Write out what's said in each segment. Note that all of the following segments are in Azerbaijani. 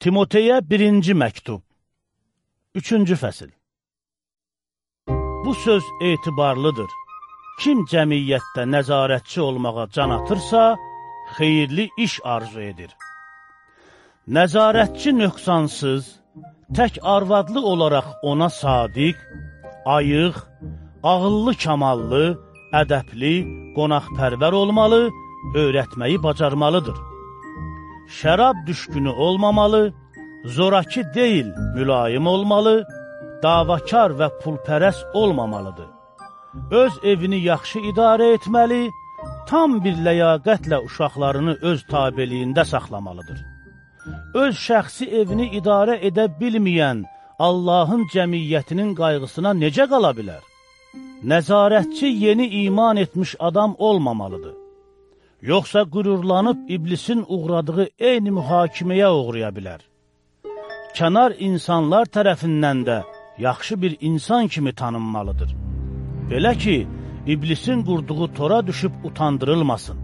Timoteyə birinci məktub, üçüncü fəsil. Bu söz etibarlıdır. Kim cəmiyyətdə nəzarətçi olmağa can atırsa, xeyirli iş arzu edir. Nəzarətçi nöqsansız, tək arvadlı olaraq ona sadiq, ayıq, ağıllı kamallı, ədəbli, qonaqpərvər olmalı, öyrətməyi bacarmalıdır. Şərab düşkünü olmamalı, zoraki deyil, mülayim olmalı, davakar və pulpərəs olmamalıdır. Öz evini yaxşı idarə etməli, tam bir ləyaqətlə uşaqlarını öz tabeliyində saxlamalıdır. Öz şəxsi evini idarə edə bilməyən Allahın cəmiyyətinin qayğısına necə qala bilər? Nəzarətçi yeni iman etmiş adam olmamalıdır. Yoxsa qürurlanıb iblisin uğradığı eyni mühakiməyə uğraya bilər. Kənar insanlar tərəfindən də yaxşı bir insan kimi tanınmalıdır. Belə ki, iblisin qurduğu tora düşüb utandırılmasın.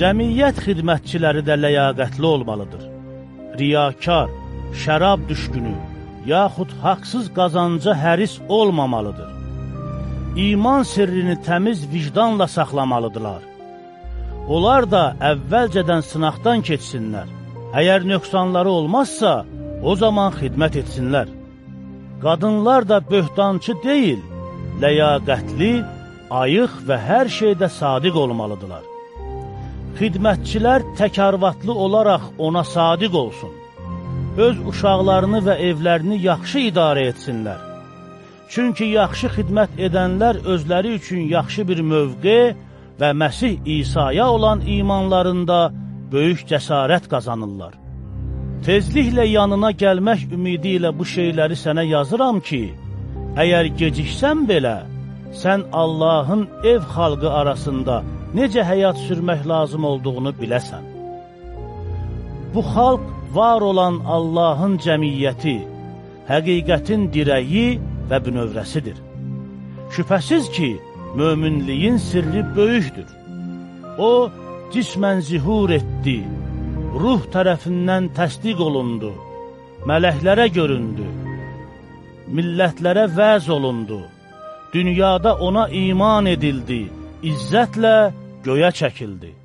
Cəmiyyət xidmətçiləri də ləyaqətli olmalıdır. Riyakar, şərab düşkünü, yaxud haqsız qazanca həris olmamalıdır. İman sirrini təmiz vicdanla saxlamalıdırlar. Onlar da əvvəlcədən sınaqdan keçsinlər. Əgər nöqsanları olmazsa, o zaman xidmət etsinlər. Qadınlar da böhtancı deyil, ləyaqətli, ayıq və hər şeydə sadiq olmalıdırlar. Xidmətçilər təkarvatlı olaraq ona sadiq olsun. Öz uşaqlarını və evlərini yaxşı idarə etsinlər. Çünki yaxşı xidmət edənlər özləri üçün yaxşı bir mövqe və Məsih İsa'ya olan imanlarında böyük cəsarət qazanırlar. Tezliklə yanına gəlmək ümidi ilə bu şeyləri sənə yazıram ki, əgər geciksən belə, sən Allahın ev xalqı arasında necə həyat sürmək lazım olduğunu biləsən. Bu xalq var olan Allahın cəmiyyəti, həqiqətin dirəyi və bünövrəsidir. Şübhəsiz ki, möminliyin sirri böyükdür. O, cismən zihur etdi, ruh tərəfindən təsdiq olundu, mələklərə göründü, millətlərə vəz olundu, dünyada ona iman edildi, izzətlə göyə çəkildi.